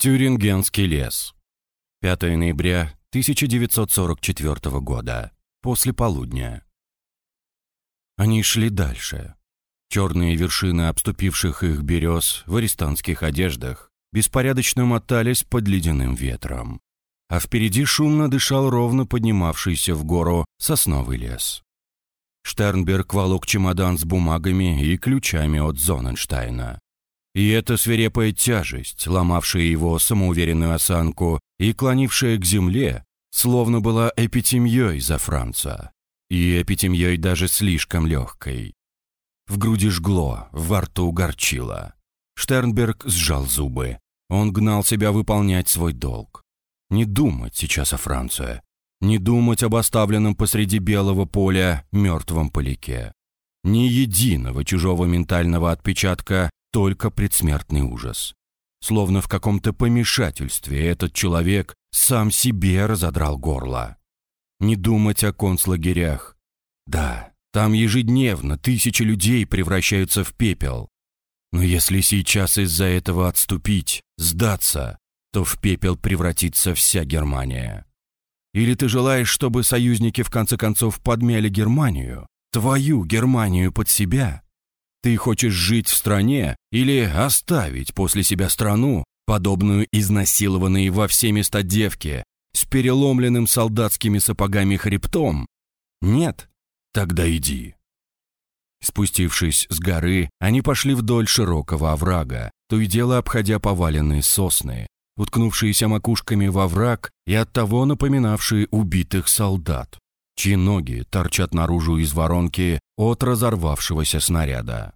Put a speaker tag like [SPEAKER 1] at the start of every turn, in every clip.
[SPEAKER 1] Тюрингенский лес. 5 ноября 1944 года. После полудня. Они шли дальше. Черные вершины обступивших их берез в арестантских одеждах беспорядочно мотались под ледяным ветром. А впереди шумно дышал ровно поднимавшийся в гору сосновый лес. Штернберг волок чемодан с бумагами и ключами от Зоненштайна. И эта свирепая тяжесть, ломавшая его самоуверенную осанку и клонившая к земле, словно была эпитемьей за Франца. И эпитемьей даже слишком легкой. В груди жгло, во рту горчило. Штернберг сжал зубы. Он гнал себя выполнять свой долг. Не думать сейчас о Франции. Не думать об оставленном посреди белого поля мертвом поляке. Ни единого чужого ментального отпечатка только предсмертный ужас. Словно в каком-то помешательстве этот человек сам себе разодрал горло. Не думать о концлагерях. Да, там ежедневно тысячи людей превращаются в пепел. Но если сейчас из-за этого отступить, сдаться, то в пепел превратится вся Германия. Или ты желаешь, чтобы союзники в конце концов подмяли Германию, твою Германию под себя? Ты хочешь жить в стране или оставить после себя страну, подобную изнасилованной во все места девке, с переломленным солдатскими сапогами хребтом? Нет? Тогда иди. Спустившись с горы, они пошли вдоль широкого оврага, то и дело обходя поваленные сосны, уткнувшиеся макушками во враг и оттого напоминавшие убитых солдат чьи ноги торчат наружу из воронки от разорвавшегося снаряда.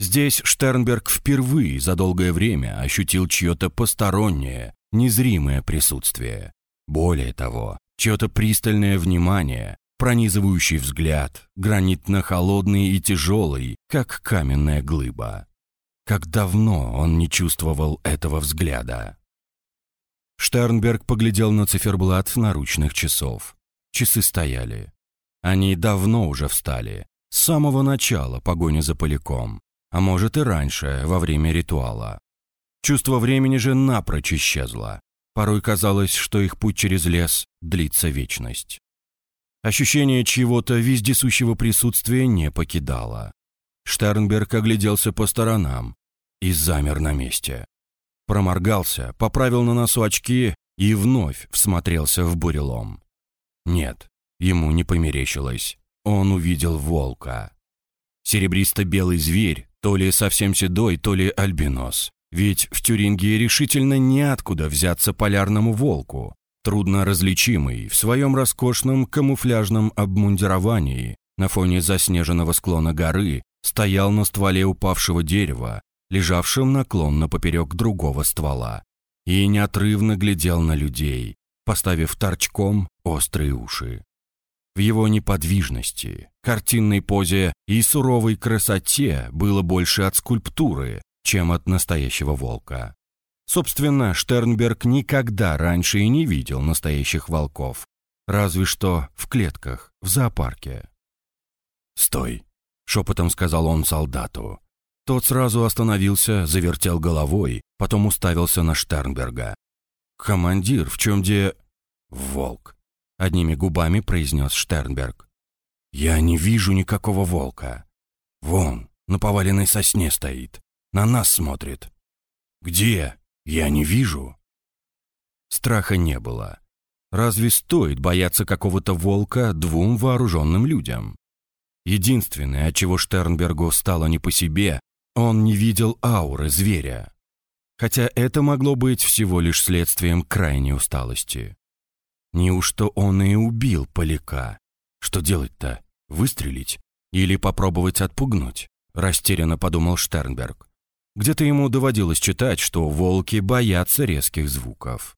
[SPEAKER 1] Здесь Штернберг впервые за долгое время ощутил чье-то постороннее, незримое присутствие. Более того, чье-то пристальное внимание, пронизывающий взгляд, гранитно-холодный и тяжелый, как каменная глыба. Как давно он не чувствовал этого взгляда. Штернберг поглядел на циферблат наручных часов. Часы стояли. Они давно уже встали, с самого начала погони за поляком, а может и раньше, во время ритуала. Чувство времени же напрочь исчезло. Порой казалось, что их путь через лес длится вечность. Ощущение чьего-то вездесущего присутствия не покидало. Штернберг огляделся по сторонам и замер на месте. Проморгался, поправил на носу очки и вновь всмотрелся в бурелом. Нет, ему не померещилось. Он увидел волка. Серебристо-белый зверь, то ли совсем седой, то ли альбинос. Ведь в Тюрингии решительно неоткуда взяться полярному волку. Трудно различимый в своем роскошном камуфляжном обмундировании на фоне заснеженного склона горы стоял на стволе упавшего дерева, лежавшем наклонно поперек другого ствола, и неотрывно глядел на людей, поставив торчком острые уши. В его неподвижности, картинной позе и суровой красоте было больше от скульптуры, чем от настоящего волка. Собственно, Штернберг никогда раньше и не видел настоящих волков, разве что в клетках, в зоопарке. «Стой!» — шепотом сказал он солдату. Тот сразу остановился, завертел головой, потом уставился на Штернберга. «Командир, в чем де...» «Волк», — одними губами произнес Штернберг. «Я не вижу никакого волка. Вон, на поваленной сосне стоит. На нас смотрит. Где? Я не вижу». Страха не было. Разве стоит бояться какого-то волка двум вооруженным людям? Единственное, от чего Штернбергу стало не по себе, он не видел ауры зверя хотя это могло быть всего лишь следствием крайней усталости. Неужто он и убил поляка? Что делать-то? Выстрелить? Или попробовать отпугнуть? Растерянно подумал Штернберг. Где-то ему доводилось читать, что волки боятся резких звуков.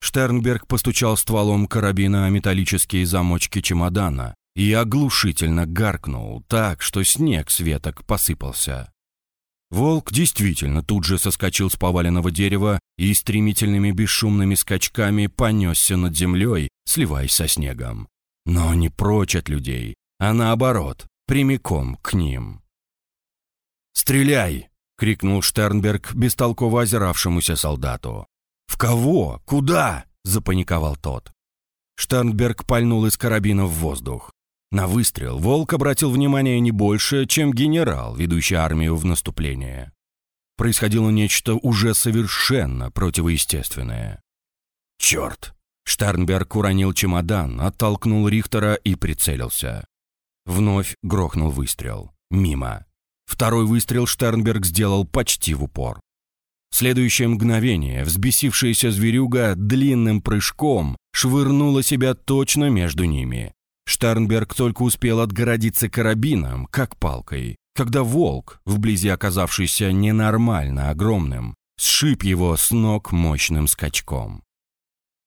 [SPEAKER 1] Штернберг постучал стволом карабина о металлические замочки чемодана и оглушительно гаркнул так, что снег с веток посыпался. Волк действительно тут же соскочил с поваленного дерева и стремительными бесшумными скачками понесся над землей, сливаясь со снегом. Но не прочь от людей, а наоборот, прямиком к ним. «Стреляй!» — крикнул Штернберг бестолково озиравшемуся солдату. «В кого? Куда?» — запаниковал тот. Штернберг пальнул из карабина в воздух. На выстрел Волк обратил внимание не больше, чем генерал, ведущий армию в наступление. Происходило нечто уже совершенно противоестественное. «Черт!» Штернберг уронил чемодан, оттолкнул Рихтера и прицелился. Вновь грохнул выстрел. Мимо. Второй выстрел Штернберг сделал почти в упор. Следующее мгновение взбесившаяся зверюга длинным прыжком швырнула себя точно между ними. Штернберг только успел отгородиться карабином, как палкой, когда волк, вблизи оказавшийся ненормально огромным, сшиб его с ног мощным скачком.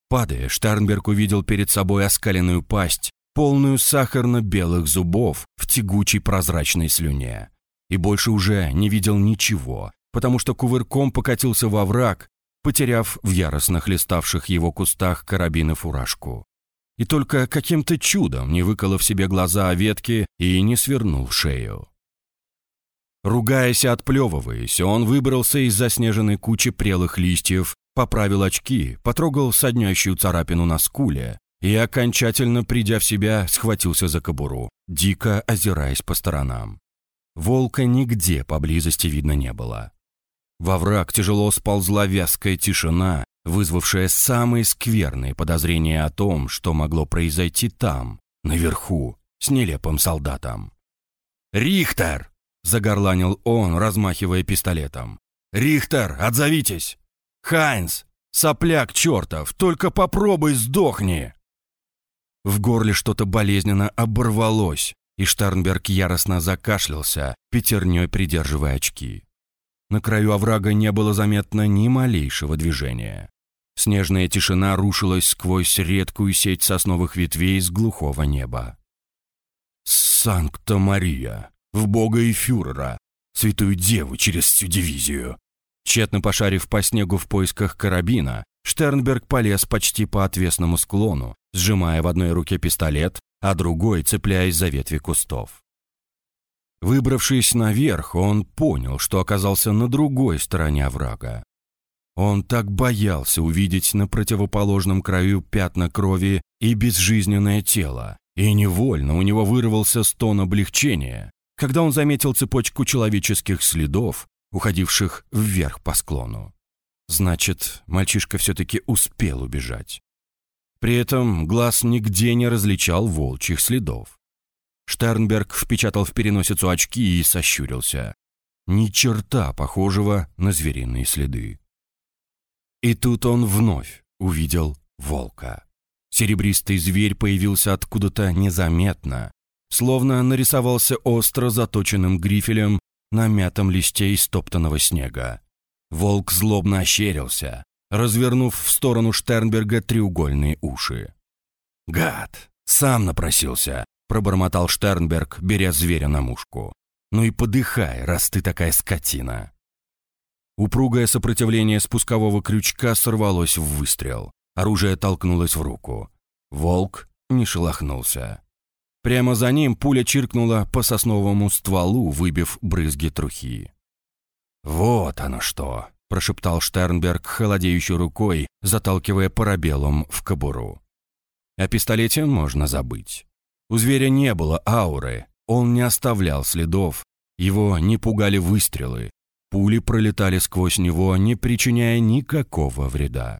[SPEAKER 1] Падая, Штернберг увидел перед собой оскаленную пасть, полную сахарно-белых зубов в тягучей прозрачной слюне. И больше уже не видел ничего, потому что кувырком покатился во враг, потеряв в яростно хлеставших его кустах карабин и фуражку. И только каким-то чудом не выколов себе глаза о ветке и не свернул шею. Ругаясь и отплевываясь, он выбрался из заснеженной кучи прелых листьев, поправил очки, потрогал соднящую царапину на скуле и, окончательно придя в себя, схватился за кобуру, дико озираясь по сторонам. Волка нигде поблизости видно не было. Во враг тяжело сползла вязкая тишина, вызвавшая самые скверные подозрения о том, что могло произойти там, наверху, с нелепым солдатом. «Рихтер!» — загорланил он, размахивая пистолетом. «Рихтер, отзовитесь! Хайнс, сопляк чертов, только попробуй сдохни!» В горле что-то болезненно оборвалось, и Штернберг яростно закашлялся, пятерней придерживая очки. На краю оврага не было заметно ни малейшего движения. Снежная тишина рушилась сквозь редкую сеть сосновых ветвей с глухого неба. «Санкта-Мария! В Бога и фюрера! Святую Деву через всю дивизию!» Тщетно пошарив по снегу в поисках карабина, Штернберг полез почти по отвесному склону, сжимая в одной руке пистолет, а другой цепляясь за ветви кустов. Выбравшись наверх, он понял, что оказался на другой стороне оврага. Он так боялся увидеть на противоположном краю пятна крови и безжизненное тело, и невольно у него вырвался стон облегчения, когда он заметил цепочку человеческих следов, уходивших вверх по склону. Значит, мальчишка все-таки успел убежать. При этом глаз нигде не различал волчьих следов. Штернберг впечатал в переносицу очки и сощурился. Ни черта похожего на звериные следы. И тут он вновь увидел волка. Серебристый зверь появился откуда-то незаметно, словно нарисовался остро заточенным грифелем на мятом листе из стоптанного снега. Волк злобно ощерился, развернув в сторону Штернберга треугольные уши. «Гад! Сам напросился!» Пробормотал Штернберг, беря зверя на мушку. «Ну и подыхай, раз ты такая скотина!» Упругое сопротивление спускового крючка сорвалось в выстрел. Оружие толкнулось в руку. Волк не шелохнулся. Прямо за ним пуля чиркнула по сосновому стволу, выбив брызги трухи. «Вот оно что!» – прошептал Штернберг холодеющей рукой, заталкивая парабеллум в кобуру. О пистолете можно забыть. У зверя не было ауры, он не оставлял следов, его не пугали выстрелы, пули пролетали сквозь него, не причиняя никакого вреда.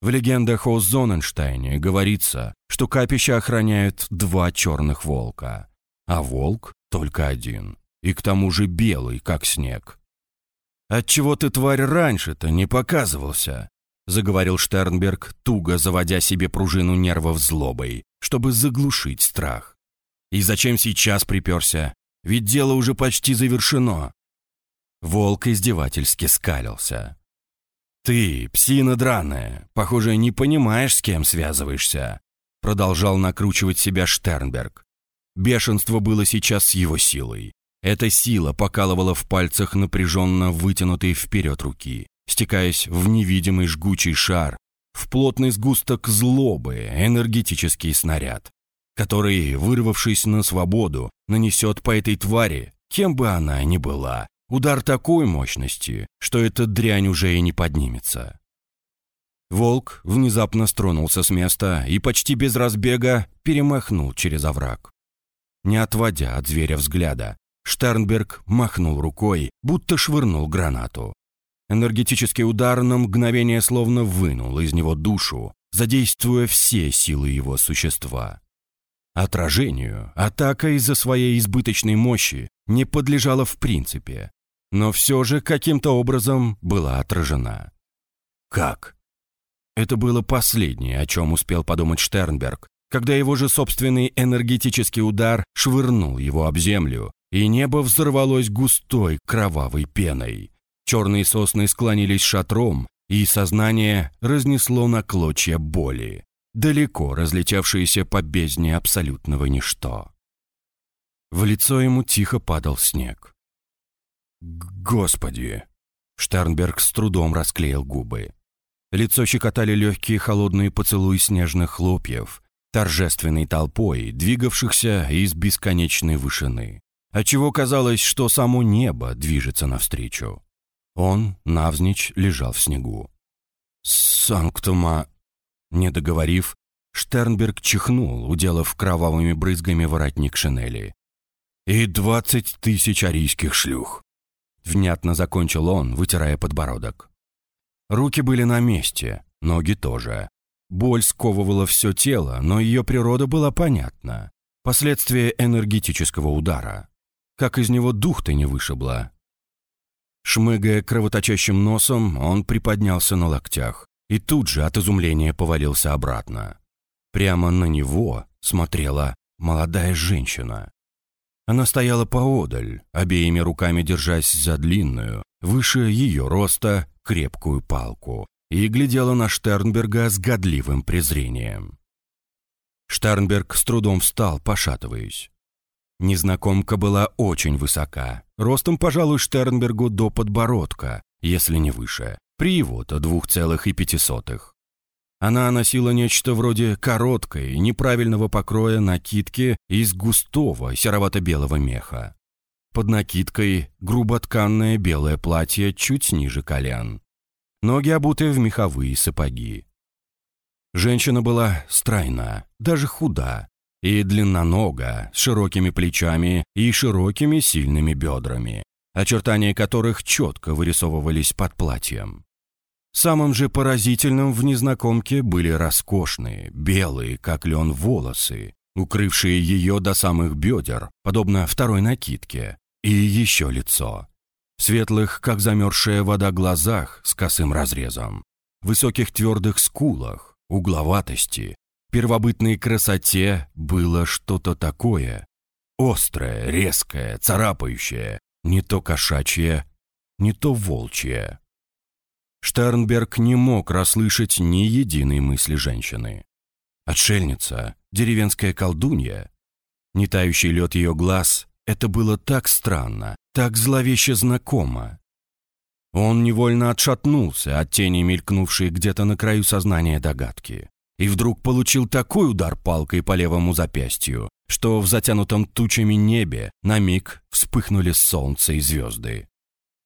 [SPEAKER 1] В легендах о Зоненштейне говорится, что капища охраняют два черных волка, а волк только один, и к тому же белый, как снег. «Отчего ты, тварь, раньше-то не показывался?» — заговорил Штернберг, туго заводя себе пружину нервов злобой, чтобы заглушить страх. «И зачем сейчас приперся? Ведь дело уже почти завершено». Волк издевательски скалился. «Ты, псина драная, похоже, не понимаешь, с кем связываешься», продолжал накручивать себя Штернберг. Бешенство было сейчас с его силой. Эта сила покалывала в пальцах напряженно вытянутые вперед руки стекаясь в невидимый жгучий шар, в плотный сгусток злобы, энергетический снаряд, который, вырвавшись на свободу, нанесет по этой твари, кем бы она ни была, Удар такой мощности, что эта дрянь уже и не поднимется. Волк внезапно стронулся с места и почти без разбега перемахнул через овраг. Не отводя от зверя взгляда, Штернберг махнул рукой, будто швырнул гранату. Энергетический удар на мгновение словно вынул из него душу, задействуя все силы его существа. Отражению атака из-за своей избыточной мощи не подлежала в принципе, но все же каким-то образом была отражена. Как? Это было последнее, о чем успел подумать Штернберг, когда его же собственный энергетический удар швырнул его об землю, и небо взорвалось густой кровавой пеной. Черные сосны склонились шатром, и сознание разнесло на клочья боли, далеко разлетевшиеся по бездне абсолютного ничто. В лицо ему тихо падал снег. «Господи!» Штернберг с трудом расклеил губы. Лицо щекотали легкие холодные поцелуи снежных хлопьев, торжественной толпой, двигавшихся из бесконечной вышины, отчего казалось, что само небо движется навстречу. Он, навзничь, лежал в снегу. «Санктума...» Не договорив, Штернберг чихнул, уделав кровавыми брызгами воротник шинели. «И двадцать тысяч арийских шлюх!» Внятно закончил он, вытирая подбородок. Руки были на месте, ноги тоже. Боль сковывала все тело, но ее природа была понятна. Последствия энергетического удара. Как из него дух-то не вышибло. Шмыгая кровоточащим носом, он приподнялся на локтях и тут же от изумления повалился обратно. Прямо на него смотрела молодая женщина. Она стояла поодаль, обеими руками держась за длинную, выше ее роста, крепкую палку, и глядела на Штернберга с годливым презрением. Штернберг с трудом встал, пошатываясь. Незнакомка была очень высока, ростом, пожалуй, Штернбергу до подбородка, если не выше, при его-то двух целых и пятисотых. Она носила нечто вроде короткой, неправильного покроя накидки из густого серовато-белого меха. Под накидкой груботканное белое платье чуть ниже колен. Ноги обуты в меховые сапоги. Женщина была стройна, даже худа, и длиннонога, с широкими плечами и широкими сильными бедрами, очертания которых четко вырисовывались под платьем. Самым же поразительным в незнакомке были роскошные, белые, как лен, волосы, укрывшие ее до самых бедер, подобно второй накидке, и еще лицо. Светлых, как замерзшая вода, глазах с косым разрезом, высоких твердых скулах, угловатости, первобытной красоте было что-то такое, острое, резкое, царапающее, не то кошачье, не то волчье. Штернберг не мог расслышать ни единой мысли женщины. Отшельница, деревенская колдунья. Не тающий лед ее глаз — это было так странно, так зловеще знакомо. Он невольно отшатнулся от тени, мелькнувшей где-то на краю сознания догадки. И вдруг получил такой удар палкой по левому запястью, что в затянутом тучами небе на миг вспыхнули солнце и звезды.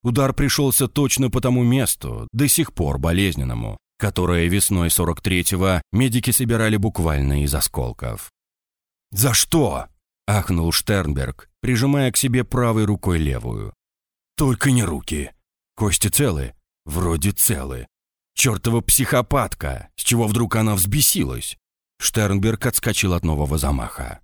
[SPEAKER 1] Удар пришелся точно по тому месту, до сих пор болезненному, которое весной 43-го медики собирали буквально из осколков. «За что?» – ахнул Штернберг, прижимая к себе правой рукой левую. «Только не руки. Кости целы? Вроде целы. Чертова психопатка! С чего вдруг она взбесилась?» Штернберг отскочил от нового замаха.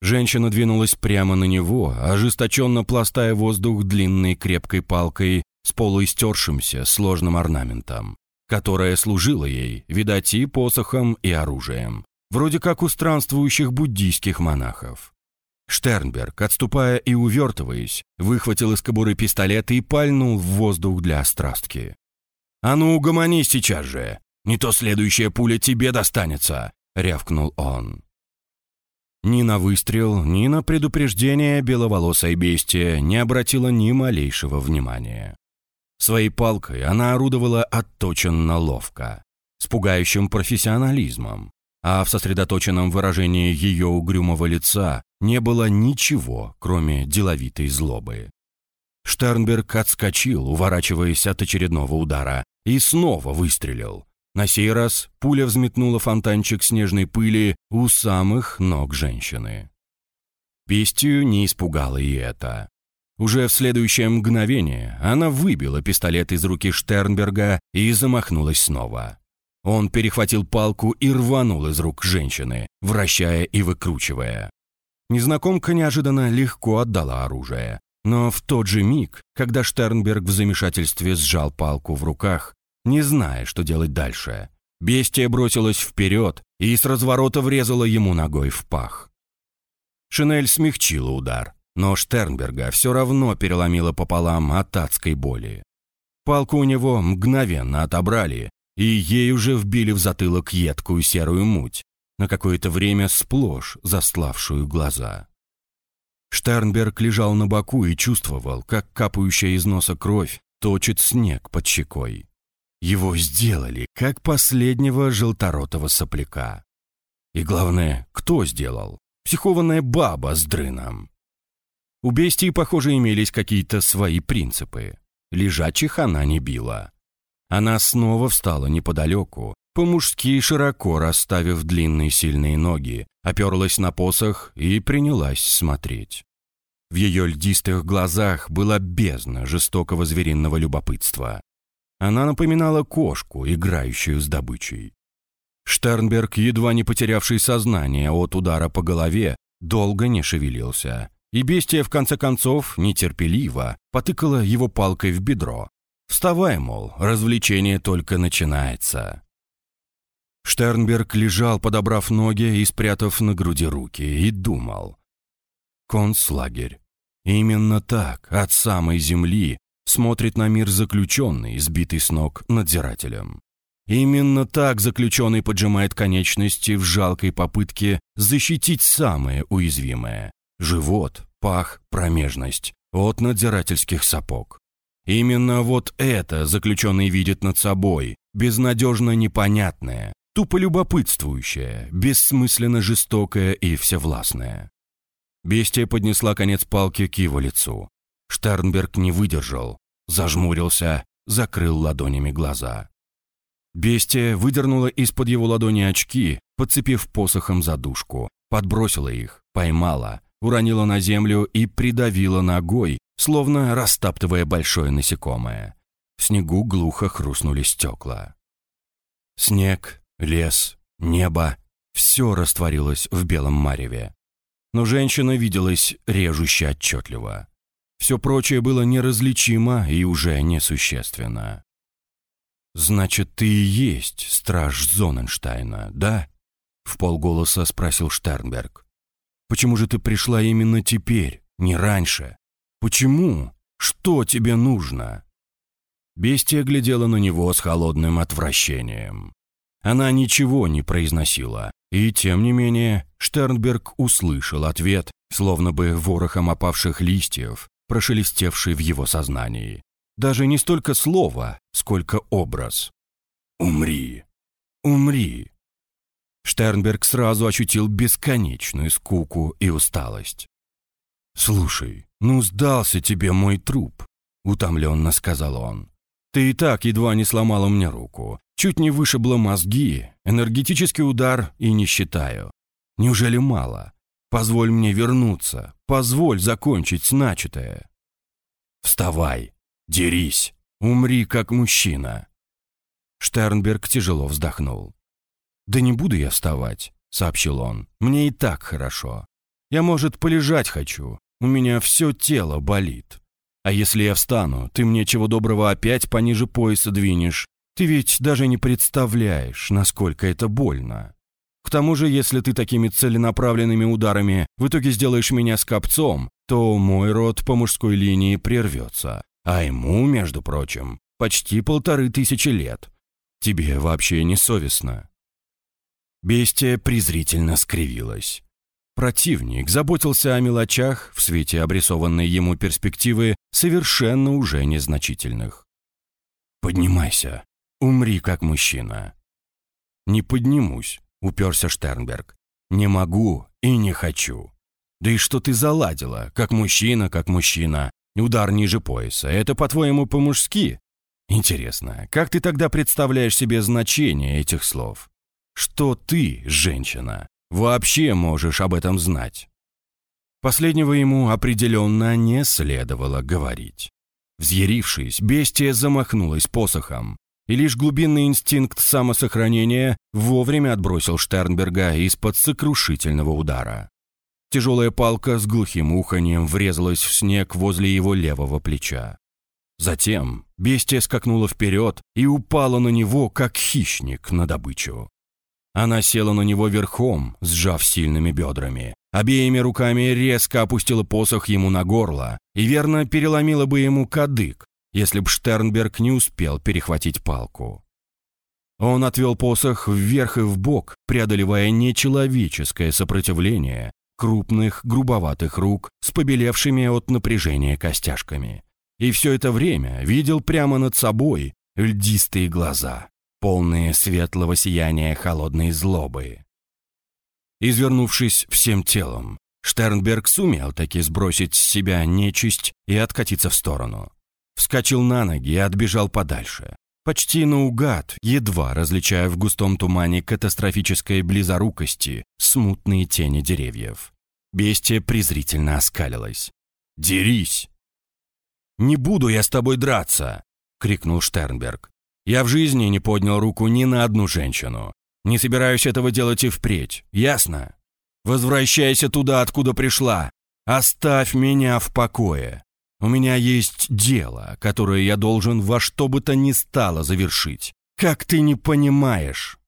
[SPEAKER 1] Женщина двинулась прямо на него, ожесточенно пластая воздух длинной крепкой палкой с полуистершимся сложным орнаментом, которая служила ей, видать, и посохом, и оружием, вроде как у странствующих буддийских монахов. Штернберг, отступая и увертываясь, выхватил из кобуры пистолет и пальнул в воздух для острастки. «А ну, угомонись сейчас же! Не то следующая пуля тебе достанется!» — рявкнул он. Ни на выстрел, ни на предупреждение беловолосой бестия не обратила ни малейшего внимания. Своей палкой она орудовала отточенно ловко, с пугающим профессионализмом, а в сосредоточенном выражении ее угрюмого лица не было ничего, кроме деловитой злобы. Штернберг отскочил, уворачиваясь от очередного удара, и снова выстрелил. На сей раз пуля взметнула фонтанчик снежной пыли у самых ног женщины. Пестию не испугало и это. Уже в следующее мгновение она выбила пистолет из руки Штернберга и замахнулась снова. Он перехватил палку и рванул из рук женщины, вращая и выкручивая. Незнакомка неожиданно легко отдала оружие. Но в тот же миг, когда Штернберг в замешательстве сжал палку в руках, не зная, что делать дальше, бестия бросилась вперед и с разворота врезала ему ногой в пах. Шинель смягчила удар, но Штернберга все равно переломила пополам от адской боли. Палку у него мгновенно отобрали, и ей уже вбили в затылок едкую серую муть, на какое-то время сплошь заславшую глаза. Штернберг лежал на боку и чувствовал, как капающая из носа кровь точит снег под щекой. Его сделали, как последнего желторотого сопляка. И главное, кто сделал? Психованная баба с дрыном. У бестии, похоже, имелись какие-то свои принципы. Лежачих она не била. Она снова встала неподалеку, по-мужски широко расставив длинные сильные ноги, оперлась на посох и принялась смотреть. В ее льдистых глазах была бездна жестокого звериного любопытства. Она напоминала кошку, играющую с добычей. Штернберг, едва не потерявший сознание от удара по голове, долго не шевелился. И бестия, в конце концов, нетерпеливо потыкала его палкой в бедро. «Вставай, мол, развлечение только начинается». Штернберг лежал, подобрав ноги и спрятав на груди руки, и думал. Концлагерь. Именно так, от самой земли, смотрит на мир заключенный, сбитый с ног надзирателем. Именно так заключенный поджимает конечности в жалкой попытке защитить самое уязвимое – живот, пах, промежность от надзирательских сапог. Именно вот это заключенный видит над собой, безнадежно непонятное, тупо любопытствующее, бессмысленно жестокое и всевластное. Бестия поднесла конец палки к его лицу. Штернберг не выдержал, зажмурился, закрыл ладонями глаза. Бестия выдернула из-под его ладони очки, подцепив посохом задушку, подбросила их, поймала, уронила на землю и придавила ногой, словно растаптывая большое насекомое. В снегу глухо хрустнули стекла. Снег, лес, небо — все растворилось в белом мареве. Но женщина виделась режуще отчетливо. Все прочее было неразличимо и уже несущественно. «Значит, ты и есть страж Зоненштайна, да?» — в полголоса спросил Штернберг. «Почему же ты пришла именно теперь, не раньше? Почему? Что тебе нужно?» Бестия глядела на него с холодным отвращением. Она ничего не произносила, и тем не менее Штернберг услышал ответ, словно бы ворохом опавших листьев, прошелестевший в его сознании. Даже не столько слово, сколько образ. «Умри! Умри!» Штернберг сразу ощутил бесконечную скуку и усталость. «Слушай, ну сдался тебе мой труп», — утомленно сказал он. «Ты и так едва не сломала мне руку, чуть не вышибла мозги, энергетический удар и не считаю. Неужели мало? Позволь мне вернуться, позволь закончить начатое». «Вставай, дерись, умри как мужчина». Штернберг тяжело вздохнул. «Да не буду я вставать», — сообщил он. «Мне и так хорошо. Я, может, полежать хочу. У меня все тело болит. А если я встану, ты мне чего доброго опять пониже пояса двинешь. Ты ведь даже не представляешь, насколько это больно. К тому же, если ты такими целенаправленными ударами в итоге сделаешь меня скопцом, то мой род по мужской линии прервется. А ему, между прочим, почти полторы тысячи лет. Тебе вообще не совестно?» Бестия презрительно скривилась. Противник заботился о мелочах в свете обрисованной ему перспективы совершенно уже незначительных. «Поднимайся, умри как мужчина». «Не поднимусь», — уперся Штернберг. «Не могу и не хочу. Да и что ты заладила, как мужчина, как мужчина? Удар ниже пояса – это, по-твоему, по-мужски? Интересно, как ты тогда представляешь себе значение этих слов? Что ты, женщина, вообще можешь об этом знать? Последнего ему определенно не следовало говорить. Взъярившись, бестия замахнулась посохом, и лишь глубинный инстинкт самосохранения вовремя отбросил Штернберга из-под сокрушительного удара. Тяжелая палка с глухим уханьем врезалась в снег возле его левого плеча. Затем бестия скакнула вперед и упала на него, как хищник на добычу. Она села на него верхом, сжав сильными бедрами. Обеими руками резко опустила посох ему на горло и верно переломила бы ему кадык, если б Штернберг не успел перехватить палку. Он отвел посох вверх и вбок, преодолевая нечеловеческое сопротивление крупных грубоватых рук с побелевшими от напряжения костяшками и все это время видел прямо над собой льдистые глаза, полные светлого сияния холодной злобы. Извернувшись всем телом, Штернберг сумел таки сбросить с себя нечисть и откатиться в сторону. Вскочил на ноги и отбежал подальше. Почти наугад, едва различая в густом тумане катастрофической близорукости смутные тени деревьев. Бестия презрительно оскалилась. «Дерись!» «Не буду я с тобой драться!» — крикнул Штернберг. «Я в жизни не поднял руку ни на одну женщину. Не собираюсь этого делать и впредь, ясно? Возвращайся туда, откуда пришла. Оставь меня в покое. У меня есть дело, которое я должен во что бы то ни стало завершить. Как ты не понимаешь?»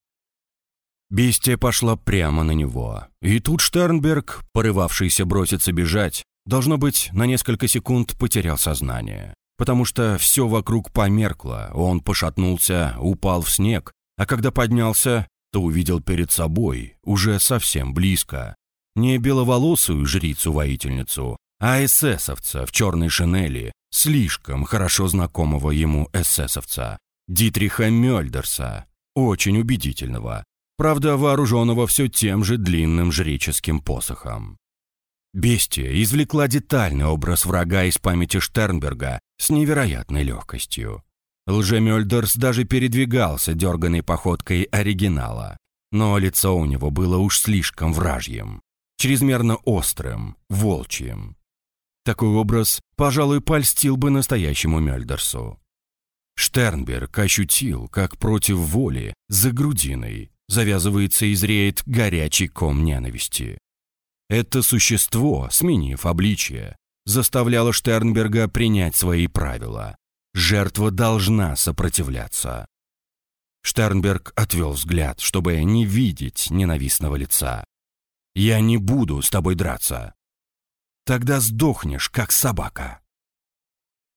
[SPEAKER 1] Бестия пошла прямо на него. И тут Штернберг, порывавшийся броситься бежать, Должно быть, на несколько секунд потерял сознание, потому что все вокруг померкло, он пошатнулся, упал в снег, а когда поднялся, то увидел перед собой, уже совсем близко, не беловолосую жрицу-воительницу, а эсэсовца в черной шинели, слишком хорошо знакомого ему эсэсовца, Дитриха Мёльдерса, очень убедительного, правда вооруженного все тем же длинным жреческим посохом. Бестия извлекла детальный образ врага из памяти Штернберга с невероятной легкостью. Лжемёльдерс даже передвигался дерганной походкой оригинала, но лицо у него было уж слишком вражьим, чрезмерно острым, волчьим. Такой образ, пожалуй, польстил бы настоящему Мёльдерсу. Штернберг ощутил, как против воли, за грудиной, завязывается и зреет горячий ком ненависти. Это существо, сменив обличие, заставляло Штернберга принять свои правила. Жертва должна сопротивляться. Штернберг отвел взгляд, чтобы не видеть ненавистного лица. «Я не буду с тобой драться. Тогда сдохнешь, как собака».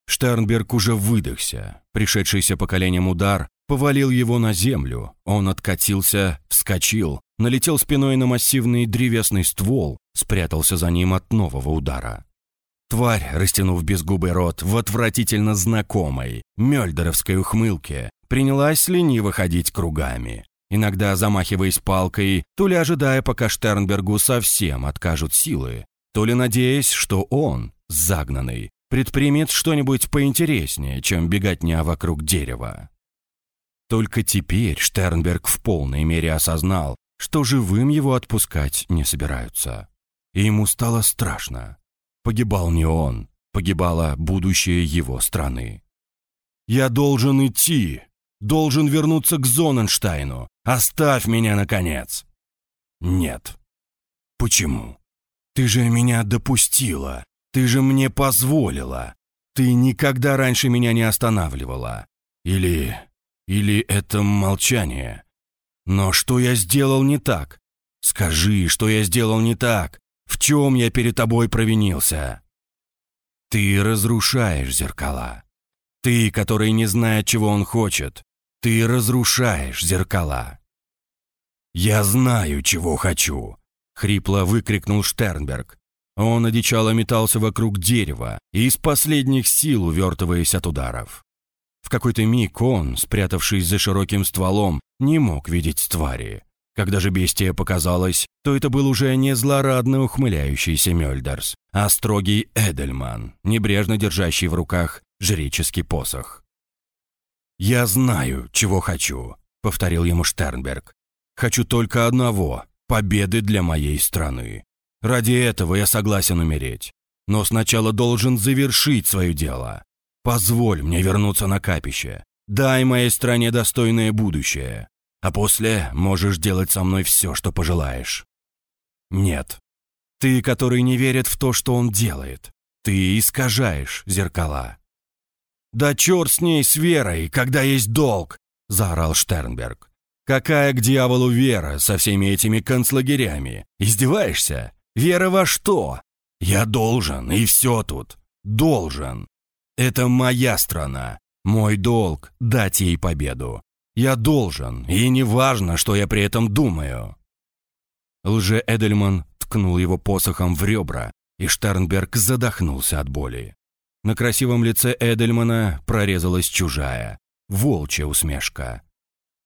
[SPEAKER 1] Штернберг уже выдохся. Пришедшийся поколением удар повалил его на землю. Он откатился, вскочил, налетел спиной на массивный древесный ствол, спрятался за ним от нового удара. Тварь, растянув безгубый рот в отвратительно знакомой, мёльдеровской ухмылке, принялась лениво ходить кругами, иногда замахиваясь палкой, то ли ожидая, пока Штернбергу совсем откажут силы, то ли надеясь, что он, загнанный, предпримет что-нибудь поинтереснее, чем беготня вокруг дерева. Только теперь Штернберг в полной мере осознал, что живым его отпускать не собираются. И ему стало страшно. Погибал не он, погибало будущее его страны. «Я должен идти, должен вернуться к Зоненштайну. Оставь меня, наконец!» «Нет». «Почему? Ты же меня допустила, ты же мне позволила. Ты никогда раньше меня не останавливала. Или... или это молчание?» Но что я сделал не так? Скажи, что я сделал не так? В чем я перед тобой провинился? Ты разрушаешь зеркала. Ты, который не знает, чего он хочет. Ты разрушаешь зеркала. «Я знаю, чего хочу!» — хрипло выкрикнул Штернберг. Он одичало метался вокруг дерева, из последних сил увертываясь от ударов. В какой-то миг он, спрятавшись за широким стволом, не мог видеть твари. Когда же бестия показалась, то это был уже не злорадно ухмыляющийся Мёльдерс, а строгий Эдельман, небрежно держащий в руках жреческий посох. «Я знаю, чего хочу», — повторил ему Штернберг. «Хочу только одного — победы для моей страны. Ради этого я согласен умереть. Но сначала должен завершить свое дело. Позволь мне вернуться на капище. Дай моей стране достойное будущее. А после можешь делать со мной все, что пожелаешь. Нет. Ты, который не верит в то, что он делает. Ты искажаешь зеркала. «Да черт с ней, с верой, когда есть долг!» – заорал Штернберг. «Какая к дьяволу вера со всеми этими концлагерями? Издеваешься? Вера во что? Я должен, и все тут. Должен. Это моя страна. Мой долг – дать ей победу. Я должен, и не важно, что я при этом думаю». Лже-Эдельман ткнул его посохом в ребра, и Штернберг задохнулся от боли. На красивом лице Эдельмана прорезалась чужая, волчья усмешка.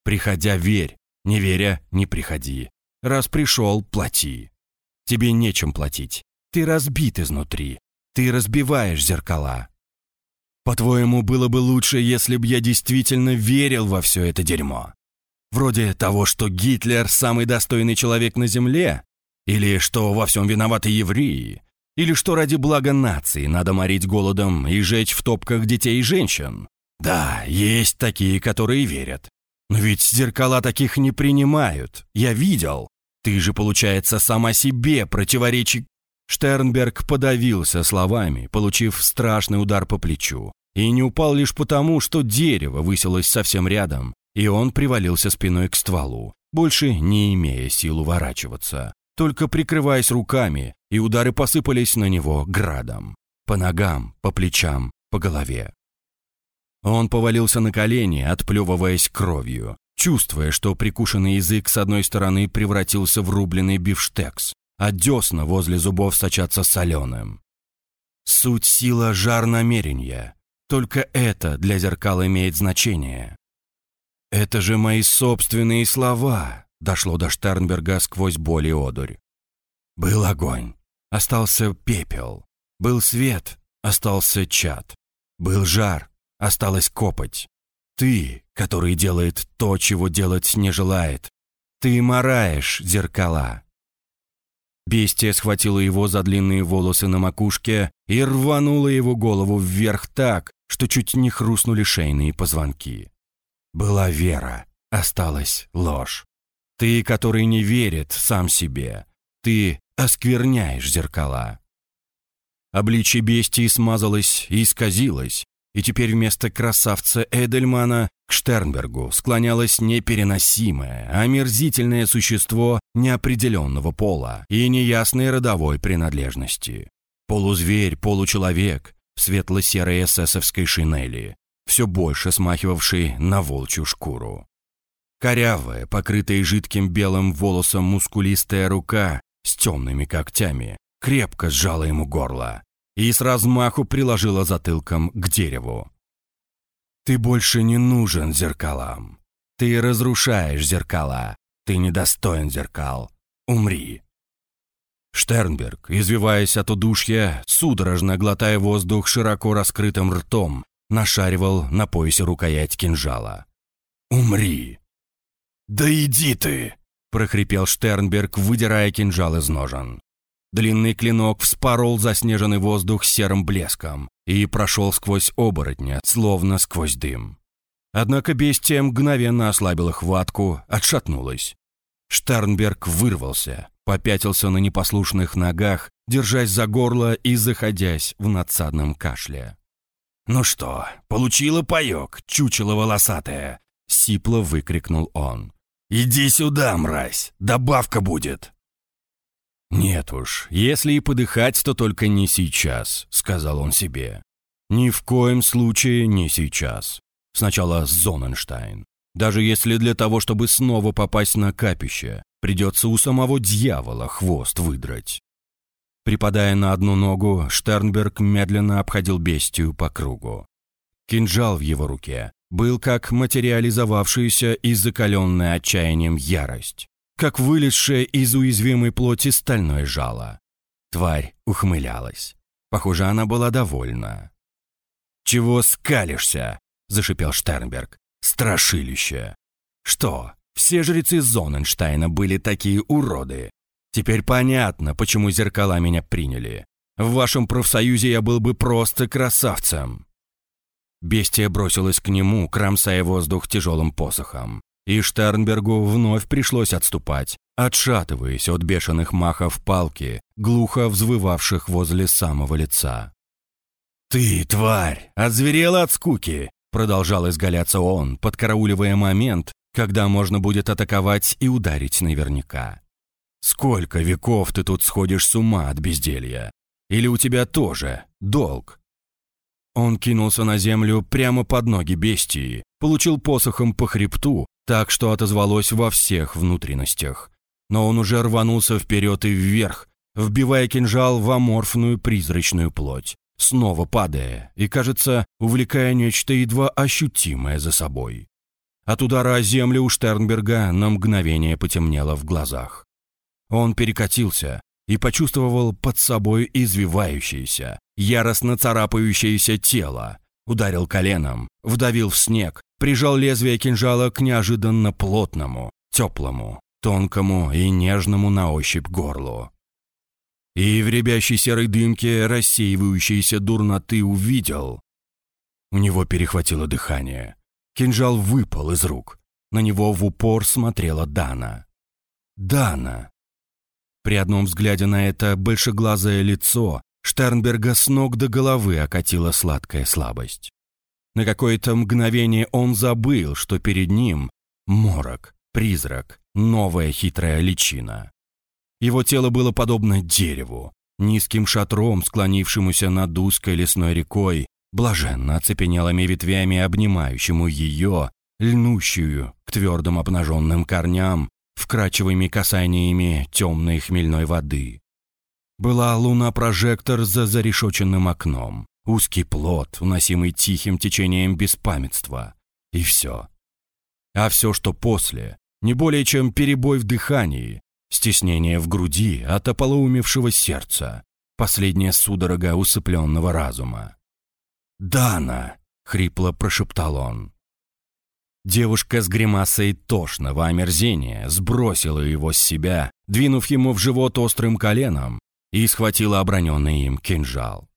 [SPEAKER 1] «Приходя, верь, не веря, не приходи. Раз пришел, плати. Тебе нечем платить. Ты разбит изнутри. Ты разбиваешь зеркала. По-твоему, было бы лучше, если бы я действительно верил во все это дерьмо? Вроде того, что Гитлер – самый достойный человек на Земле? Или что во всем виноваты евреи? Или что ради блага нации надо морить голодом и жечь в топках детей и женщин? Да, есть такие, которые верят. Но ведь зеркала таких не принимают. Я видел. Ты же, получается, сама себе противоречи... Штернберг подавился словами, получив страшный удар по плечу и не упал лишь потому, что дерево высилось совсем рядом, и он привалился спиной к стволу, больше не имея сил уворачиваться, только прикрываясь руками, и удары посыпались на него градом. По ногам, по плечам, по голове. Он повалился на колени, отплевываясь кровью, чувствуя, что прикушенный язык с одной стороны превратился в рубленый бифштекс, а десна возле зубов сочатся соленым. Суть сила жар намерения, только это для зеркал имеет значение. «Это же мои собственные слова», — дошло до Штернберга сквозь боль и одурь. Был огонь, остался пепел. Был свет, остался чад. Был жар, осталась копоть. Ты, который делает то, чего делать не желает. Ты мораешь зеркала. Бестия схватила его за длинные волосы на макушке и рванула его голову вверх так, что чуть не хрустнули шейные позвонки. Была вера, осталась ложь. Ты, который не верит сам себе, ты оскверняешь зеркала. Обличье бестии смазалось и исказилось, и теперь вместо красавца Эдельмана к Штернбергу склонялось непереносимое, омерзительное существо неопределенного пола и неясной родовой принадлежности. Полузверь, получеловек, светло-серой эсэсовской шинели, все больше смахивавшей на волчью шкуру. Корявая, покрытая жидким белым волосом мускулистая рука с темными когтями, крепко сжала ему горло и с размаху приложила затылком к дереву. «Ты больше не нужен зеркалам. Ты разрушаешь зеркала. Ты недостоин зеркал. Умри!» Штернберг, извиваясь от удушья, судорожно глотая воздух широко раскрытым ртом, нашаривал на поясе рукоять кинжала. «Умри!» «Да иди ты!» – прохрипел Штернберг, выдирая кинжал из ножен. Длинный клинок вспорол заснеженный воздух серым блеском и прошел сквозь оборотня, словно сквозь дым. Однако бестия мгновенно ослабила хватку, отшатнулась. Штернберг вырвался, попятился на непослушных ногах, держась за горло и заходясь в надсадном кашле. «Ну что, получила паёк, чучело волосатое!» — сипло выкрикнул он. «Иди сюда, мразь, добавка будет!» «Нет уж, если и подыхать, то только не сейчас», — сказал он себе. «Ни в коем случае не сейчас. Сначала Зоненштайн. Даже если для того, чтобы снова попасть на капище, Придется у самого дьявола хвост выдрать. Припадая на одну ногу, Штернберг медленно обходил бестию по кругу. Кинжал в его руке был как материализовавшаяся и закаленная отчаянием ярость. как вылезшее из уязвимой плоти стальное жало. Тварь ухмылялась. Похоже, она была довольна. «Чего скалишься?» — зашипел Штернберг. «Страшилище!» «Что, все жрецы Зоненштейна были такие уроды? Теперь понятно, почему зеркала меня приняли. В вашем профсоюзе я был бы просто красавцем!» Бестия бросилась к нему, кромсая воздух тяжелым посохом. И Штернбергу вновь пришлось отступать, отшатываясь от бешеных махов палки, глухо взвывавших возле самого лица. «Ты, тварь, озверела от скуки!» Продолжал изгаляться он, подкарауливая момент, когда можно будет атаковать и ударить наверняка. «Сколько веков ты тут сходишь с ума от безделья? Или у тебя тоже долг?» Он кинулся на землю прямо под ноги бестии, получил посохом по хребту, так что отозвалось во всех внутренностях. Но он уже рванулся вперед и вверх, вбивая кинжал в аморфную призрачную плоть снова падая и, кажется, увлекая нечто едва ощутимое за собой. От удара о землю у Штернберга на мгновение потемнело в глазах. Он перекатился и почувствовал под собой извивающееся, яростно царапающееся тело, ударил коленом, вдавил в снег, прижал лезвие кинжала к неожиданно плотному, теплому, тонкому и нежному на ощупь горлу и в рябящей серой дымке рассеивающейся дурноты увидел. У него перехватило дыхание. Кинжал выпал из рук. На него в упор смотрела Дана. Дана. При одном взгляде на это большеглазое лицо Штернберга с ног до головы окатила сладкая слабость. На какое-то мгновение он забыл, что перед ним морок, призрак, новая хитрая личина. Его тело было подобно дереву, низким шатром, склонившемуся над узкой лесной рекой, блаженно оцепенелыми ветвями обнимающему ее, льнущую к твердым обнаженным корням, вкрачивыми касаниями темной хмельной воды. Была луна-прожектор за зарешоченным окном, узкий плод, уносимый тихим течением беспамятства. И все. А все, что после, не более чем перебой в дыхании, стеснение в груди от ополоумевшего сердца, последняя судорога усыпленного разума. «Дана!» — хрипло прошептал он. Девушка с гримасой тошного омерзения сбросила его с себя, двинув ему в живот острым коленом, и схватила оброненный им кинжал.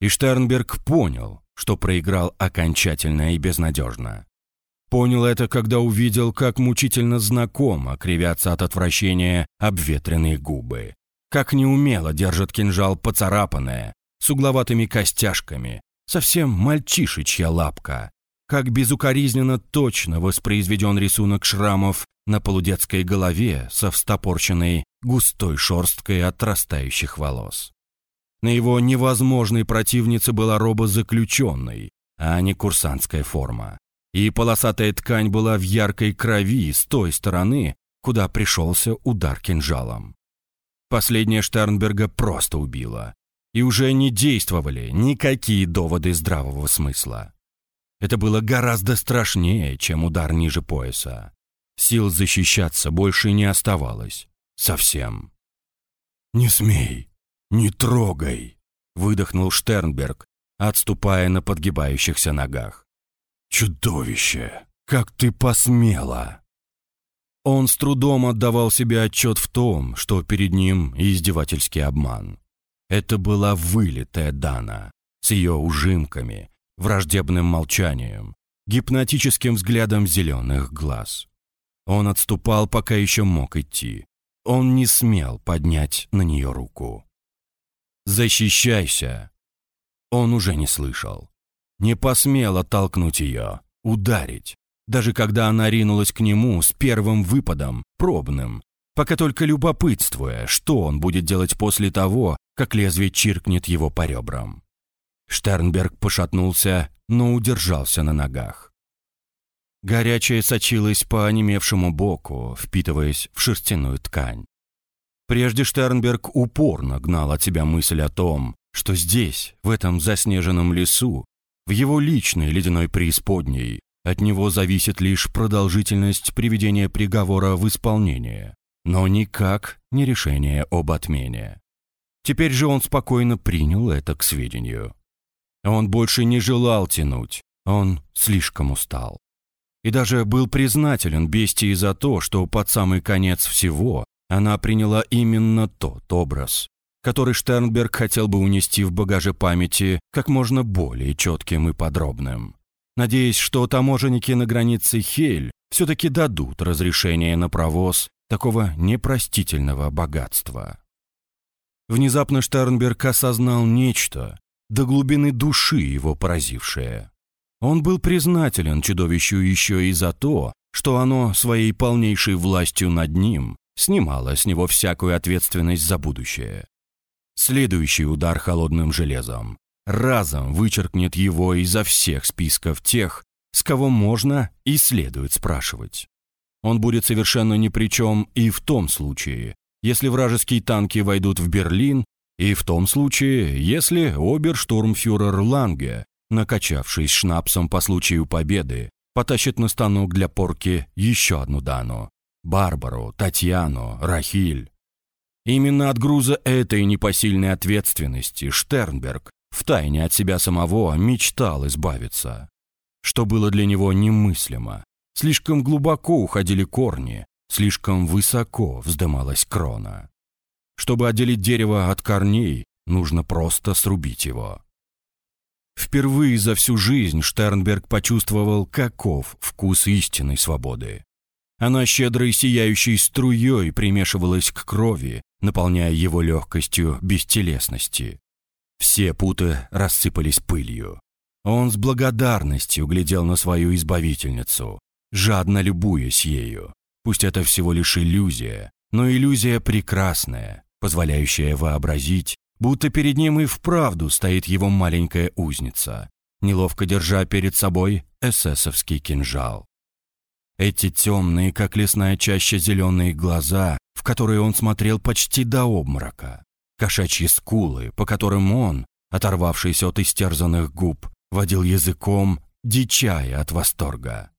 [SPEAKER 1] И Штернберг понял, что проиграл окончательно и безнадежно. Понял это, когда увидел, как мучительно знакомо кривятся от отвращения обветренные губы. Как неумело держит кинжал поцарапанная, с угловатыми костяшками, совсем мальчишечья лапка. Как безукоризненно точно воспроизведен рисунок шрамов на полудетской голове со встопорченной густой шерсткой отрастающих волос. На его невозможной противнице была роба заключенной, а не курсантская форма и полосатая ткань была в яркой крови с той стороны, куда пришелся удар кинжалом. Последняя Штернберга просто убила, и уже не действовали никакие доводы здравого смысла. Это было гораздо страшнее, чем удар ниже пояса. Сил защищаться больше не оставалось. Совсем. «Не смей! Не трогай!» — выдохнул Штернберг, отступая на подгибающихся ногах. «Чудовище! Как ты посмела!» Он с трудом отдавал себе отчет в том, что перед ним издевательский обман. Это была вылитая Дана с ее ужимками, враждебным молчанием, гипнотическим взглядом зеленых глаз. Он отступал, пока еще мог идти. Он не смел поднять на нее руку. «Защищайся!» Он уже не слышал не посмел оттолкнуть ее, ударить, даже когда она ринулась к нему с первым выпадом, пробным, пока только любопытствуя, что он будет делать после того, как лезвие чиркнет его по ребрам. Штернберг пошатнулся, но удержался на ногах. Горячее сочилось по онемевшему боку, впитываясь в шерстяную ткань. Прежде Штернберг упорно гнал от себя мысль о том, что здесь, в этом заснеженном лесу, в его личной ледяной преисподней От него зависит лишь продолжительность приведения приговора в исполнение, но никак не решение об отмене. Теперь же он спокойно принял это к сведению. Он больше не желал тянуть, он слишком устал. И даже был признателен бестии за то, что под самый конец всего она приняла именно тот образ, который Штернберг хотел бы унести в багаже памяти как можно более четким и подробным. Надеясь, что таможенники на границе Хель все-таки дадут разрешение на провоз такого непростительного богатства. Внезапно Штернберг осознал нечто, до глубины души его поразившее. Он был признателен чудовищу еще и за то, что оно своей полнейшей властью над ним снимало с него всякую ответственность за будущее. Следующий удар холодным железом разом вычеркнет его изо всех списков тех, с кого можно и следует спрашивать. Он будет совершенно ни при чем и в том случае, если вражеские танки войдут в Берлин, и в том случае, если оберштурмфюрер Ланге, накачавшись шнапсом по случаю победы, потащит на станок для порки еще одну Дану – Барбару, Татьяну, Рахиль. Именно от груза этой непосильной ответственности Штернберг втайне от себя самого мечтал избавиться. Что было для него немыслимо. Слишком глубоко уходили корни, слишком высоко вздымалась крона. Чтобы отделить дерево от корней, нужно просто срубить его. Впервые за всю жизнь Штернберг почувствовал, каков вкус истинной свободы. Она щедрой сияющей струей примешивалась к крови, наполняя его легкостью бестелесности. Все путы рассыпались пылью. Он с благодарностью глядел на свою избавительницу, жадно любуясь ею. Пусть это всего лишь иллюзия, но иллюзия прекрасная, позволяющая вообразить, будто перед ним и вправду стоит его маленькая узница, неловко держа перед собой эсэсовский кинжал. Эти темные, как лесная чаща, зеленые глаза, в которые он смотрел почти до обморока. Кошачьи скулы, по которым он, оторвавшись от истерзанных губ, водил языком, дичая от восторга.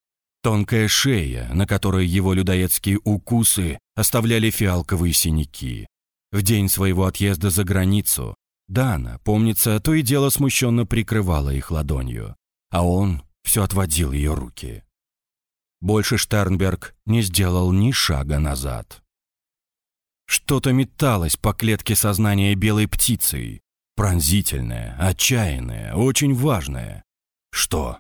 [SPEAKER 1] Тонкая шея, на которой его людоедские укусы оставляли фиалковые синяки. В день своего отъезда за границу Дана, помнится, то и дело смущенно прикрывала их ладонью, а он все отводил ее руки. Больше Штернберг не сделал ни шага назад. Что-то металось по клетке сознания белой птицей. Пронзительное, отчаянное, очень важное. Что?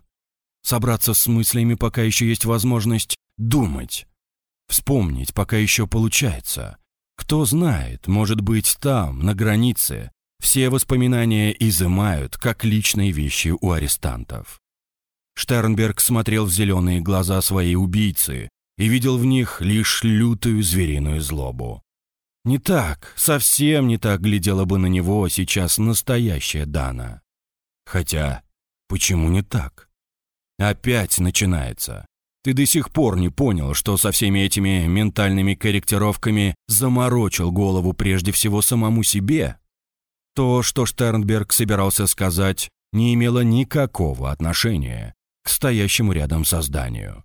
[SPEAKER 1] Собраться с мыслями, пока еще есть возможность думать. Вспомнить, пока еще получается. Кто знает, может быть, там, на границе, все воспоминания изымают, как личные вещи у арестантов. Штернберг смотрел в зеленые глаза своей убийцы и видел в них лишь лютую звериную злобу. Не так, совсем не так глядела бы на него сейчас настоящая Дана. Хотя, почему не так? Опять начинается. Ты до сих пор не понял, что со всеми этими ментальными корректировками заморочил голову прежде всего самому себе? То, что Штернберг собирался сказать, не имело никакого отношения к стоящему рядом созданию.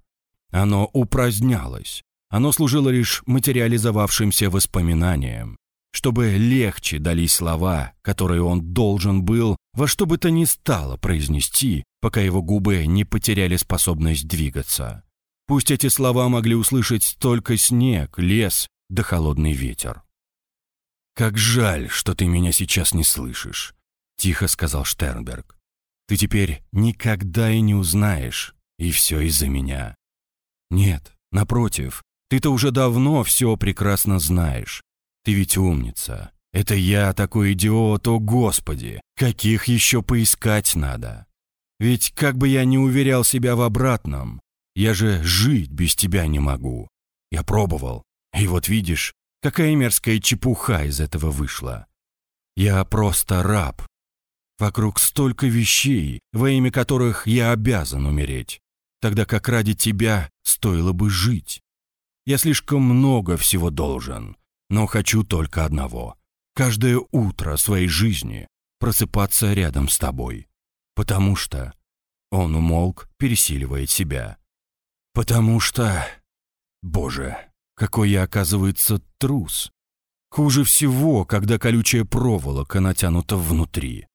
[SPEAKER 1] Оно упразднялось. Оно служило лишь материализовавшимся воспоминанием, чтобы легче дались слова, которые он должен был во что бы то ни стало произнести, пока его губы не потеряли способность двигаться. Пусть эти слова могли услышать только снег, лес да холодный ветер. «Как жаль, что ты меня сейчас не слышишь», — тихо сказал Штернберг. Ты теперь никогда и не узнаешь, и все из-за меня. Нет, напротив, ты-то уже давно все прекрасно знаешь. Ты ведь умница. Это я такой идиот, о господи! Каких еще поискать надо? Ведь как бы я не уверял себя в обратном, я же жить без тебя не могу. Я пробовал, и вот видишь, какая мерзкая чепуха из этого вышла. Я просто раб, Вокруг столько вещей, во имя которых я обязан умереть, тогда как ради тебя стоило бы жить. Я слишком много всего должен, но хочу только одного — каждое утро своей жизни просыпаться рядом с тобой. Потому что... Он умолк, пересиливая себя. «Потому что... Боже, какой я, оказывается, трус. Хуже всего, когда колючая проволока натянута внутри.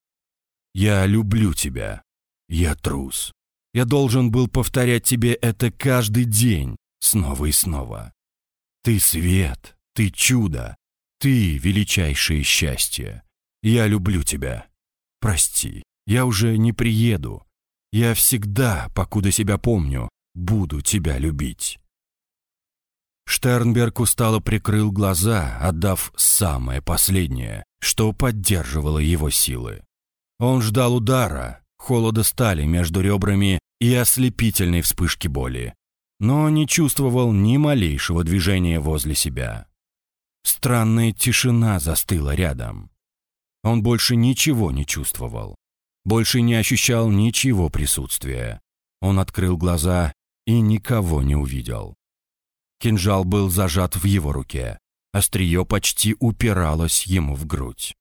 [SPEAKER 1] Я люблю тебя. Я трус. Я должен был повторять тебе это каждый день, снова и снова. Ты свет, ты чудо, ты величайшее счастье. Я люблю тебя. Прости, я уже не приеду. Я всегда, покуда себя помню, буду тебя любить. Штернберг устало прикрыл глаза, отдав самое последнее, что поддерживало его силы. Он ждал удара, холода стали между ребрами и ослепительной вспышки боли, но не чувствовал ни малейшего движения возле себя. Странная тишина застыла рядом. Он больше ничего не чувствовал, больше не ощущал ничего присутствия. Он открыл глаза и никого не увидел. Кинжал был зажат в его руке. Острие почти упиралось ему в грудь.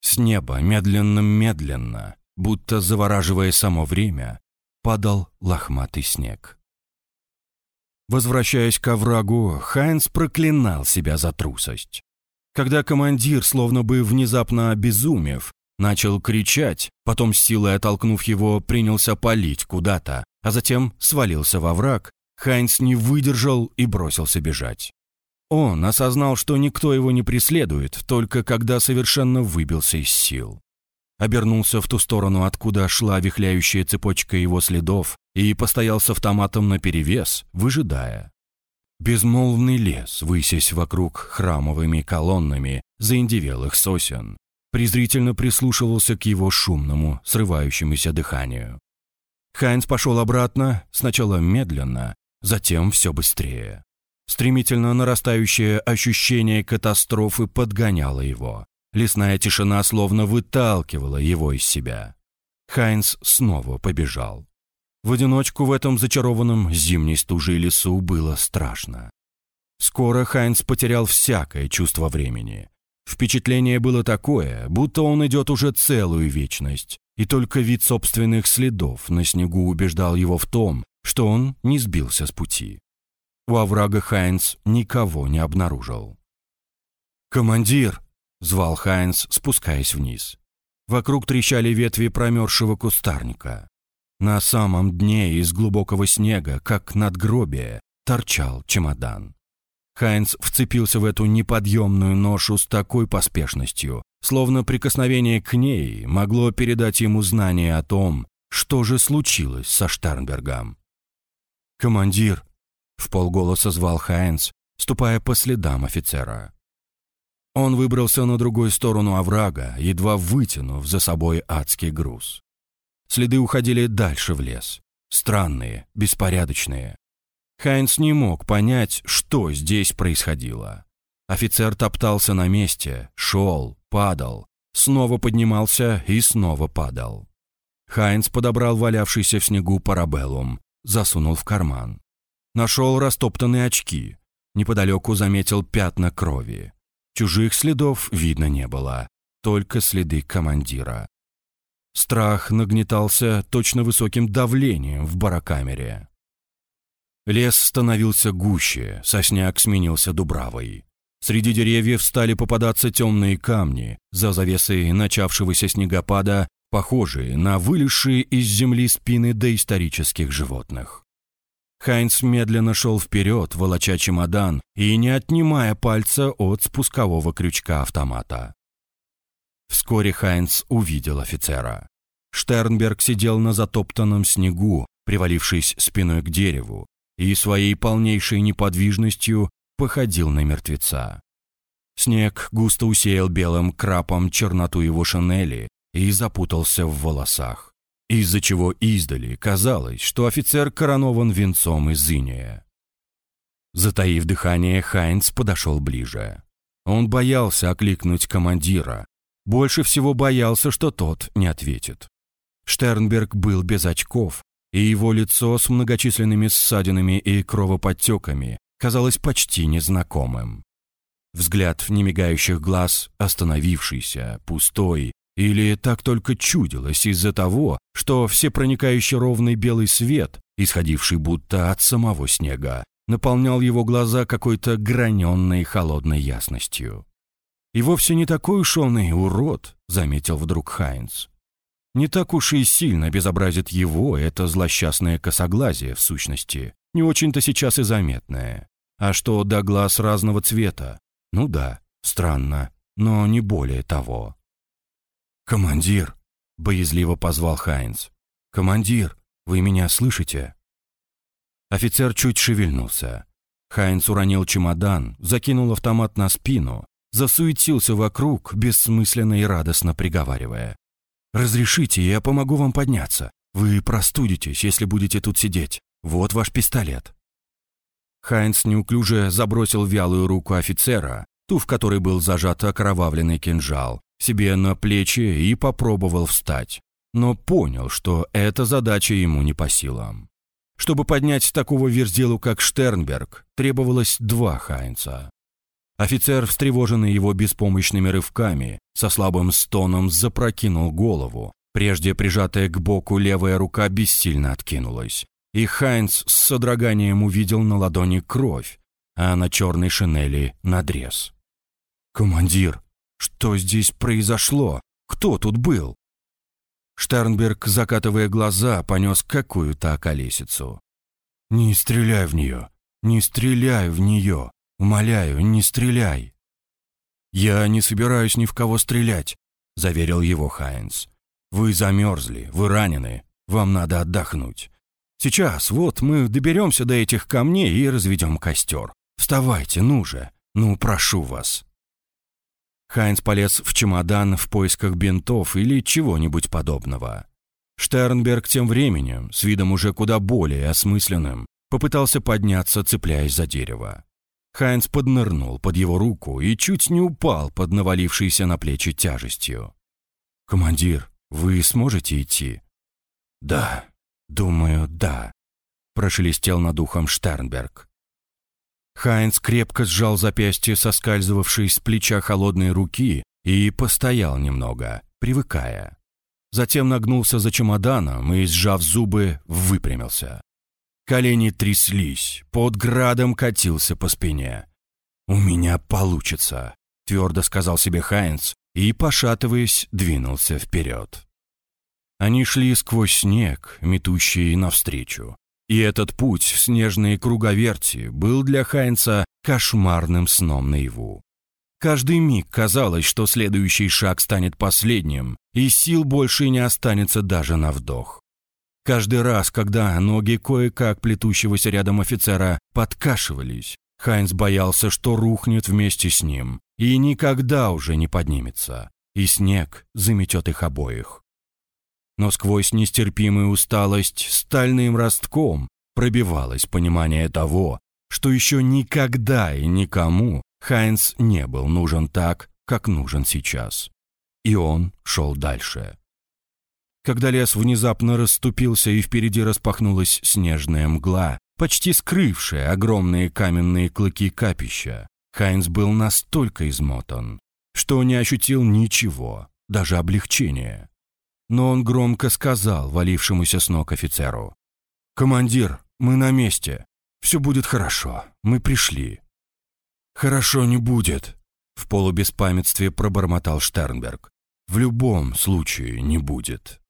[SPEAKER 1] С неба медленно-медленно, будто завораживая само время, падал лохматый снег. Возвращаясь к оврагу, Хайнс проклинал себя за трусость. Когда командир, словно бы внезапно обезумев, начал кричать, потом с силой оттолкнув его, принялся палить куда-то, а затем свалился во враг, Хайнс не выдержал и бросился бежать. Он осознал, что никто его не преследует, только когда совершенно выбился из сил. Обернулся в ту сторону, откуда шла вихляющая цепочка его следов, и постоял с автоматом наперевес, выжидая. Безмолвный лес, высясь вокруг храмовыми колоннами заиндевелых сосен, презрительно прислушивался к его шумному, срывающемуся дыханию. Хайнс пошел обратно, сначала медленно, затем все быстрее. Стремительно нарастающее ощущение катастрофы подгоняло его. Лесная тишина словно выталкивала его из себя. Хайнс снова побежал. В одиночку в этом зачарованном зимней стуже лесу было страшно. Скоро Хайнс потерял всякое чувство времени. Впечатление было такое, будто он идет уже целую вечность, и только вид собственных следов на снегу убеждал его в том, что он не сбился с пути. У оврага Хайнц никого не обнаружил. «Командир!» — звал Хайнц, спускаясь вниз. Вокруг трещали ветви промерзшего кустарника. На самом дне из глубокого снега, как надгробие, торчал чемодан. Хайнц вцепился в эту неподъемную ношу с такой поспешностью, словно прикосновение к ней могло передать ему знание о том, что же случилось со Штернбергом. «Командир!» — в полголоса звал Хайнц, ступая по следам офицера. Он выбрался на другую сторону оврага, едва вытянув за собой адский груз. Следы уходили дальше в лес. Странные, беспорядочные. Хайнц не мог понять, что здесь происходило. Офицер топтался на месте, шел, падал, снова поднимался и снова падал. Хайнц подобрал валявшийся в снегу парабеллум, засунул в карман. Нашел растоптанные очки. Неподалеку заметил пятна крови. Чужих следов видно не было, только следы командира. Страх нагнетался точно высоким давлением в барокамере. Лес становился гуще, сосняк сменился дубравой. Среди деревьев стали попадаться темные камни, за завесой начавшегося снегопада похожие на вылезшие из земли спины доисторических животных. Хайнц медленно шел вперед, волоча чемодан и не отнимая пальца от спускового крючка автомата. Вскоре Хайнц увидел офицера. Штернберг сидел на затоптанном снегу, привалившись спиной к дереву, и своей полнейшей неподвижностью походил на мертвеца. Снег густо усеял белым крапом черноту его шинели, и запутался в волосах, из-за чего издали казалось, что офицер коронован венцом из иния. Затаив дыхание, Хайнц подошел ближе. Он боялся окликнуть командира, больше всего боялся, что тот не ответит. Штернберг был без очков, и его лицо с многочисленными ссадинами и кровоподтеками казалось почти незнакомым. Взгляд немигающих глаз, остановившийся, пустой, Или так только чудилось из-за того, что всепроникающий ровный белый свет, исходивший будто от самого снега, наполнял его глаза какой-то граненной холодной ясностью. «И вовсе не такой уж он и урод», — заметил вдруг Хайнц. «Не так уж и сильно безобразит его это злосчастное косоглазие, в сущности, не очень-то сейчас и заметное. А что до глаз разного цвета? Ну да, странно, но не более того». «Командир!» — боязливо позвал Хайнц. «Командир, вы меня слышите?» Офицер чуть шевельнулся. Хайнц уронил чемодан, закинул автомат на спину, засуетился вокруг, бессмысленно и радостно приговаривая. «Разрешите, я помогу вам подняться. Вы простудитесь, если будете тут сидеть. Вот ваш пистолет». Хайнц неуклюже забросил вялую руку офицера, ту, в которой был зажат окровавленный кинжал, себе на плечи и попробовал встать. Но понял, что эта задача ему не по силам. Чтобы поднять такого верзилу, как Штернберг, требовалось два Хайнца. Офицер, встревоженный его беспомощными рывками, со слабым стоном запрокинул голову. Прежде прижатая к боку левая рука бессильно откинулась. И Хайнц с содроганием увидел на ладони кровь, а на черной шинели надрез. «Командир, что здесь произошло? Кто тут был? Штернберг, закатывая глаза, понес какую-то околесицу. «Не стреляй в нее! Не стреляй в нее! Умоляю, не стреляй!» «Я не собираюсь ни в кого стрелять», — заверил его Хайнс. «Вы замерзли, вы ранены, вам надо отдохнуть. Сейчас, вот, мы доберемся до этих камней и разведем костер. Вставайте, ну же, ну, прошу вас». Хайнц полез в чемодан в поисках бинтов или чего-нибудь подобного. Штернберг тем временем, с видом уже куда более осмысленным, попытался подняться, цепляясь за дерево. Хайнц поднырнул под его руку и чуть не упал под навалившейся на плечи тяжестью. «Командир, вы сможете идти?» «Да, думаю, да», — прошелестел над ухом Штернберг. Хайнц крепко сжал запястье соскальзывавшей с плеча холодной руки и постоял немного, привыкая. Затем нагнулся за чемоданом и, сжав зубы, выпрямился. Колени тряслись, под градом катился по спине. «У меня получится», — твердо сказал себе Хайнц и, пошатываясь, двинулся вперед. Они шли сквозь снег, метущий навстречу. И этот путь в снежные круговерти был для Хайнца кошмарным сном наяву. Каждый миг казалось, что следующий шаг станет последним, и сил больше не останется даже на вдох. Каждый раз, когда ноги кое-как плетущегося рядом офицера подкашивались, Хайнц боялся, что рухнет вместе с ним и никогда уже не поднимется, и снег заметет их обоих но сквозь нестерпимую усталость стальным ростком пробивалось понимание того, что еще никогда и никому Хайнц не был нужен так, как нужен сейчас. И он шел дальше. Когда лес внезапно расступился и впереди распахнулась снежная мгла, почти скрывшая огромные каменные клыки капища, Хайнц был настолько измотан, что не ощутил ничего, даже облегчения но он громко сказал валившемуся с ног офицеру. «Командир, мы на месте. Все будет хорошо. Мы пришли». «Хорошо не будет», — в полубеспамятстве пробормотал Штернберг. «В любом случае не будет».